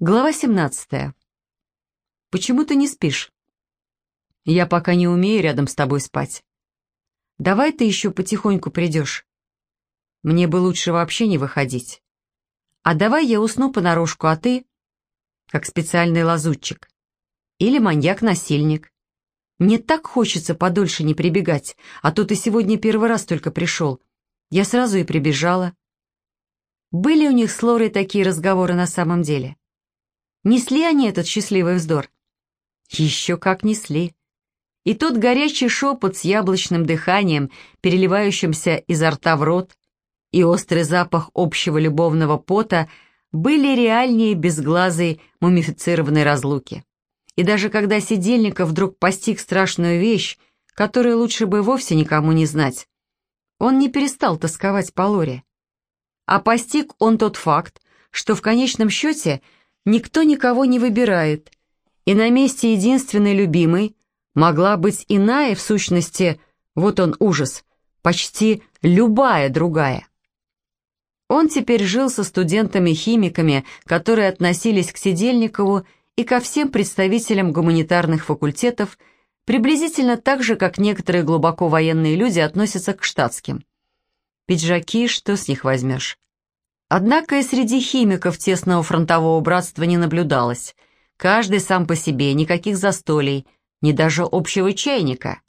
Глава 17. Почему ты не спишь? Я пока не умею рядом с тобой спать. Давай ты еще потихоньку придешь. Мне бы лучше вообще не выходить. А давай я усну понарошку, а ты... Как специальный лазутчик. Или маньяк-насильник. Мне так хочется подольше не прибегать, а то ты сегодня первый раз только пришел. Я сразу и прибежала. Были у них с Лорой такие разговоры на самом деле? Несли они этот счастливый вздор? Еще как несли. И тот горячий шепот с яблочным дыханием, переливающимся изо рта в рот, и острый запах общего любовного пота были реальнее безглазой мумифицированной разлуки. И даже когда Сидельников вдруг постиг страшную вещь, которую лучше бы вовсе никому не знать, он не перестал тосковать по Лоре. А постиг он тот факт, что в конечном счете – Никто никого не выбирает, и на месте единственной любимой могла быть иная, в сущности, вот он ужас, почти любая другая. Он теперь жил со студентами-химиками, которые относились к Сидельникову и ко всем представителям гуманитарных факультетов, приблизительно так же, как некоторые глубоко военные люди относятся к штатским. Пиджаки, что с них возьмешь? Однако и среди химиков тесного фронтового братства не наблюдалось. Каждый сам по себе, никаких застолий, ни даже общего чайника.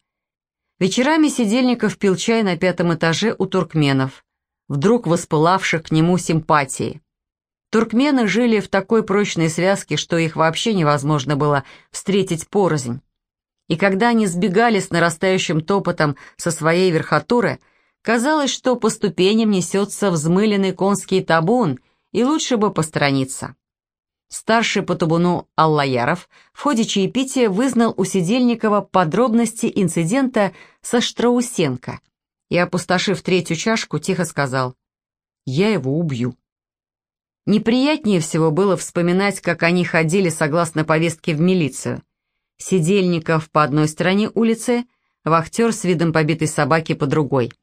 Вечерами Сидельников пил чай на пятом этаже у туркменов, вдруг воспылавших к нему симпатии. Туркмены жили в такой прочной связке, что их вообще невозможно было встретить порознь. И когда они сбегали с нарастающим топотом со своей верхотуры – Казалось, что по ступеням несется взмыленный конский табун, и лучше бы посторониться. Старший по табуну Аллаяров в ходе чаепития вызнал у Сидельникова подробности инцидента со Штраусенко и, опустошив третью чашку, тихо сказал «Я его убью». Неприятнее всего было вспоминать, как они ходили согласно повестке в милицию. Сидельников по одной стороне улицы, вахтер с видом побитой собаки по другой –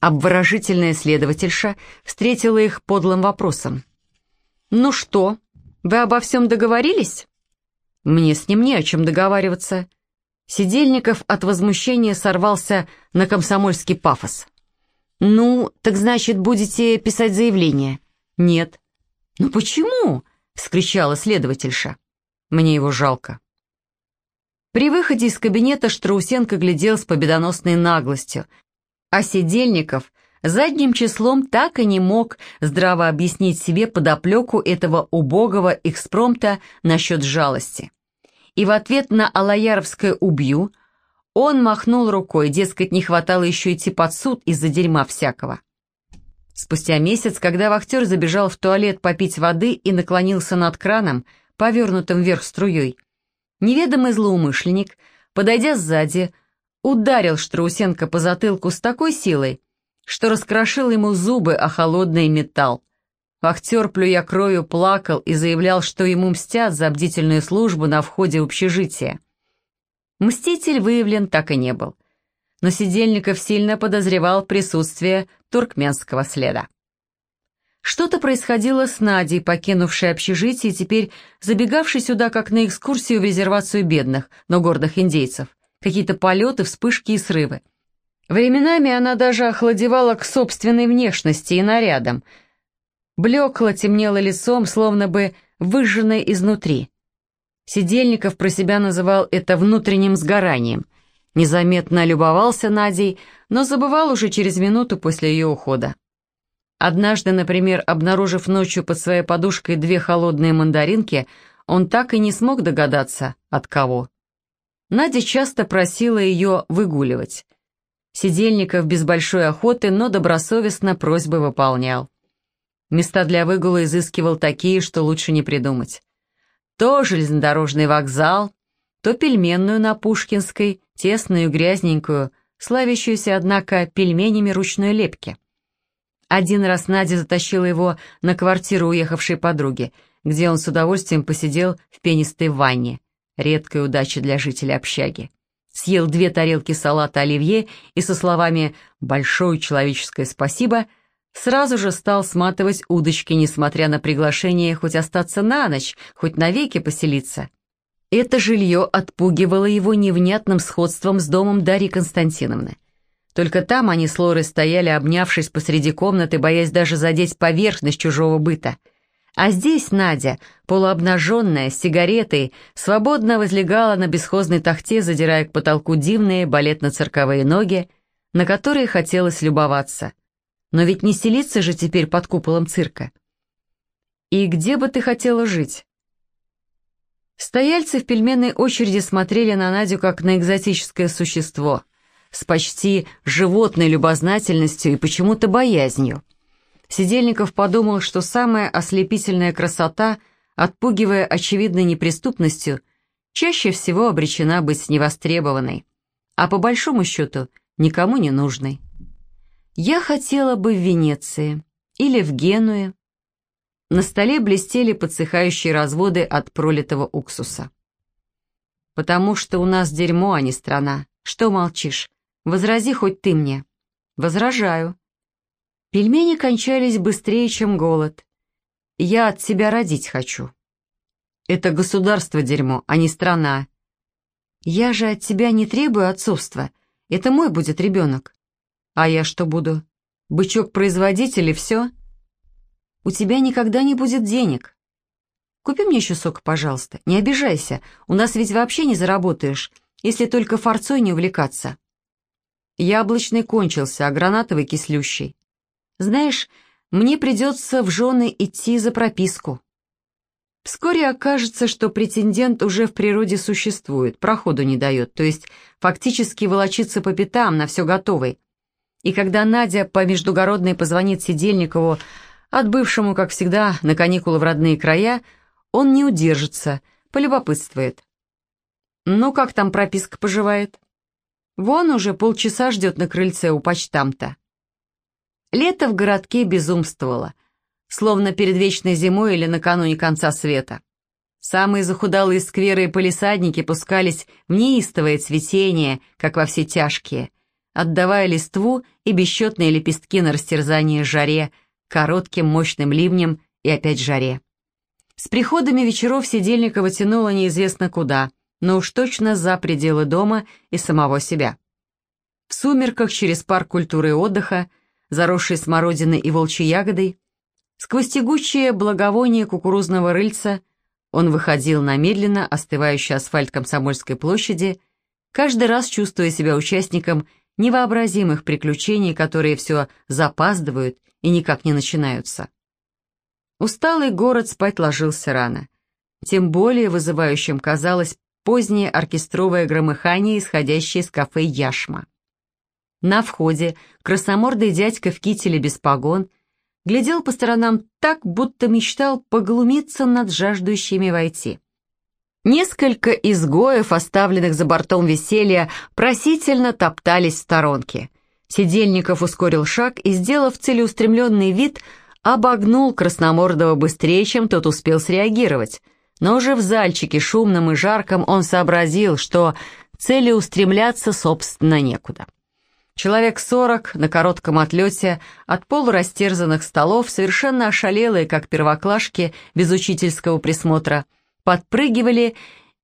Обворожительная следовательша встретила их подлым вопросом. «Ну что, вы обо всем договорились?» «Мне с ним не о чем договариваться». Сидельников от возмущения сорвался на комсомольский пафос. «Ну, так значит, будете писать заявление?» «Нет». «Ну почему?» — вскричала следовательша. «Мне его жалко». При выходе из кабинета Штраусенко глядел с победоносной наглостью, а Сидельников задним числом так и не мог здраво объяснить себе подоплеку этого убогого экспромта насчет жалости. И в ответ на Алаяровское «убью» он махнул рукой, дескать, не хватало еще идти под суд из-за дерьма всякого. Спустя месяц, когда вахтер забежал в туалет попить воды и наклонился над краном, повернутым вверх струей, неведомый злоумышленник, подойдя сзади, ударил Штраусенко по затылку с такой силой, что раскрошил ему зубы о холодный металл. Вахтер, плюя кровью, плакал и заявлял, что ему мстят за бдительную службу на входе в общежитие. Мститель выявлен так и не был. Но Сидельников сильно подозревал присутствие туркменского следа. Что-то происходило с Надей, покинувшей общежитие теперь забегавшей сюда как на экскурсию в резервацию бедных, но гордых индейцев какие-то полеты, вспышки и срывы. Временами она даже охладевала к собственной внешности и нарядам. Блекло темнело лицом, словно бы выжженное изнутри. Сидельников про себя называл это внутренним сгоранием. Незаметно любовался Надей, но забывал уже через минуту после ее ухода. Однажды, например, обнаружив ночью под своей подушкой две холодные мандаринки, он так и не смог догадаться, от кого. Надя часто просила ее выгуливать. Сидельников без большой охоты, но добросовестно просьбы выполнял. Места для выгула изыскивал такие, что лучше не придумать. То железнодорожный вокзал, то пельменную на Пушкинской, тесную, грязненькую, славящуюся, однако, пельменями ручной лепки. Один раз Надя затащила его на квартиру уехавшей подруги, где он с удовольствием посидел в пенистой ванне. Редкая удача для жителя общаги. Съел две тарелки салата оливье и со словами «большое человеческое спасибо» сразу же стал сматывать удочки, несмотря на приглашение хоть остаться на ночь, хоть навеки поселиться. Это жилье отпугивало его невнятным сходством с домом Дарьи Константиновны. Только там они с Лорой стояли, обнявшись посреди комнаты, боясь даже задеть поверхность чужого быта. А здесь Надя, полуобнаженная, с сигаретой, свободно возлегала на бесхозной тахте, задирая к потолку дивные балетно-цирковые ноги, на которые хотелось любоваться. Но ведь не селиться же теперь под куполом цирка. «И где бы ты хотела жить?» Стояльцы в пельменной очереди смотрели на Надю как на экзотическое существо — с почти животной любознательностью и почему-то боязнью. Сидельников подумал, что самая ослепительная красота, отпугивая очевидной неприступностью, чаще всего обречена быть невостребованной, а по большому счету никому не нужной. Я хотела бы в Венеции или в Генуе. На столе блестели подсыхающие разводы от пролитого уксуса. «Потому что у нас дерьмо, а не страна. Что молчишь? Возрази хоть ты мне». «Возражаю». Пельмени кончались быстрее, чем голод. Я от себя родить хочу. Это государство дерьмо, а не страна. Я же от тебя не требую отцовства. Это мой будет ребенок. А я что буду? Бычок-производитель и все? У тебя никогда не будет денег. Купи мне еще сок, пожалуйста. Не обижайся, у нас ведь вообще не заработаешь, если только форцой не увлекаться. Яблочный кончился, а гранатовый кислющий. Знаешь, мне придется в жены идти за прописку. Вскоре окажется, что претендент уже в природе существует, проходу не дает, то есть фактически волочится по пятам на все готовый. И когда Надя по междугородной позвонит Сидельникову, отбывшему, как всегда, на каникулы в родные края, он не удержится, полюбопытствует. «Ну, как там прописка поживает?» Вон уже полчаса ждет на крыльце у почтамта. Лето в городке безумствовало, словно перед вечной зимой или накануне конца света. Самые захудалые скверы и полисадники пускались в неистовое цветение, как во все тяжкие, отдавая листву и бесчетные лепестки на растерзание жаре, коротким мощным ливнем и опять жаре. С приходами вечеров Сидельникова тянуло неизвестно куда, но уж точно за пределы дома и самого себя. В сумерках через парк культуры и отдыха, заросший смородиной и волчьей ягодой, сквозь тягучее благовоние кукурузного рыльца, он выходил на медленно остывающий асфальт Комсомольской площади, каждый раз чувствуя себя участником невообразимых приключений, которые все запаздывают и никак не начинаются. Усталый город спать ложился рано. Тем более вызывающим казалось позднее оркестровое громыхание, исходящее из кафе «Яшма». На входе красномордый дядька в кителе без погон глядел по сторонам так, будто мечтал поглумиться над жаждущими войти. Несколько изгоев, оставленных за бортом веселья, просительно топтались в сторонке. Сидельников ускорил шаг и, сделав целеустремленный вид, обогнул Красномордого быстрее, чем тот успел среагировать — но уже в зальчике, шумном и жарком, он сообразил, что цели устремляться, собственно, некуда. Человек сорок на коротком отлете от полурастерзанных столов, совершенно ошалелые, как первоклашки, без учительского присмотра, подпрыгивали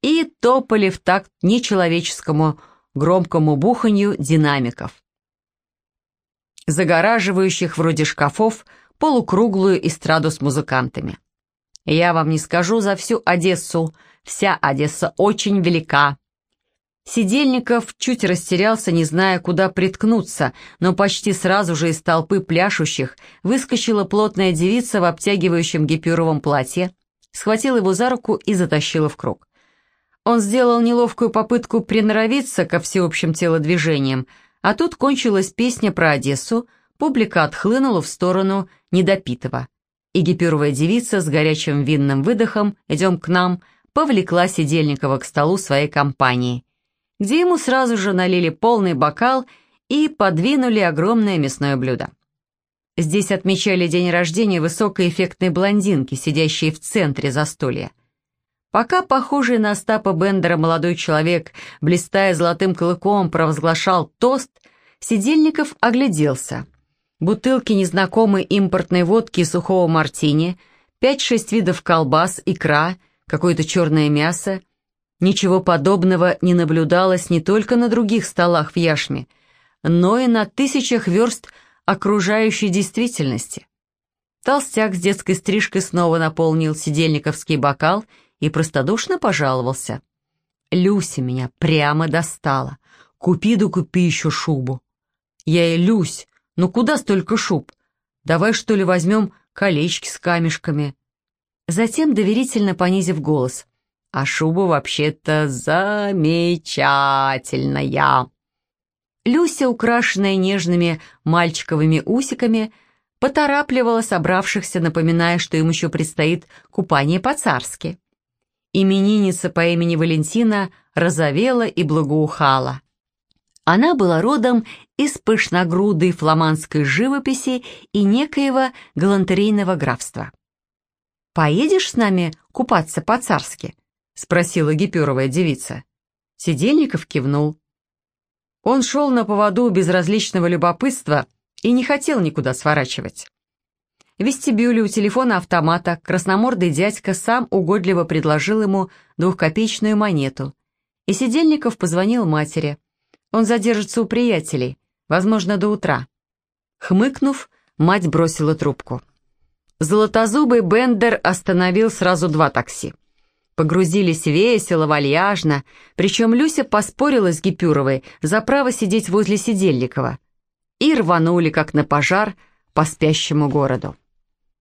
и топали в такт нечеловеческому громкому буханью динамиков, загораживающих вроде шкафов полукруглую эстраду с музыкантами. Я вам не скажу за всю Одессу. Вся Одесса очень велика. Сидельников чуть растерялся, не зная, куда приткнуться, но почти сразу же из толпы пляшущих выскочила плотная девица в обтягивающем гипюровом платье, схватила его за руку и затащила в круг. Он сделал неловкую попытку приноровиться ко всеобщим телодвижениям, а тут кончилась песня про Одессу, публика отхлынула в сторону недопитого и гипюровая девица с горячим винным выдохом «Идем к нам» повлекла Сидельникова к столу своей компании, где ему сразу же налили полный бокал и подвинули огромное мясное блюдо. Здесь отмечали день рождения высокой эффектной блондинки, сидящей в центре застолья. Пока похожий на Остапа Бендера молодой человек, блистая золотым клыком, провозглашал тост, Сидельников огляделся — бутылки незнакомой импортной водки и сухого мартини, пять-шесть видов колбас, икра, какое-то черное мясо. Ничего подобного не наблюдалось не только на других столах в Яшме, но и на тысячах верст окружающей действительности. Толстяк с детской стрижкой снова наполнил сидельниковский бокал и простодушно пожаловался. «Люся меня прямо достала. Купи да купи еще шубу». «Я ей, Люсь, ну куда столько шуб? Давай, что ли, возьмем колечки с камешками». Затем, доверительно понизив голос, «А шуба вообще-то замечательная». Люся, украшенная нежными мальчиковыми усиками, поторапливала собравшихся, напоминая, что им еще предстоит купание по-царски. Именинница по имени Валентина розовела и благоухала. Она была родом из пышногрудой фламандской живописи и некоего галантерейного графства. «Поедешь с нами купаться по-царски?» — спросила гиперовая девица. Сидельников кивнул. Он шел на поводу безразличного любопытства и не хотел никуда сворачивать. В вестибюле у телефона автомата красномордый дядька сам угодливо предложил ему двухкопеечную монету, и Сидельников позвонил матери. Он задержится у приятелей, возможно, до утра. Хмыкнув, мать бросила трубку. Золотозубый Бендер остановил сразу два такси. Погрузились весело, вальяжно, причем Люся поспорила с Гипюровой за право сидеть возле Сидельникова. И рванули, как на пожар, по спящему городу.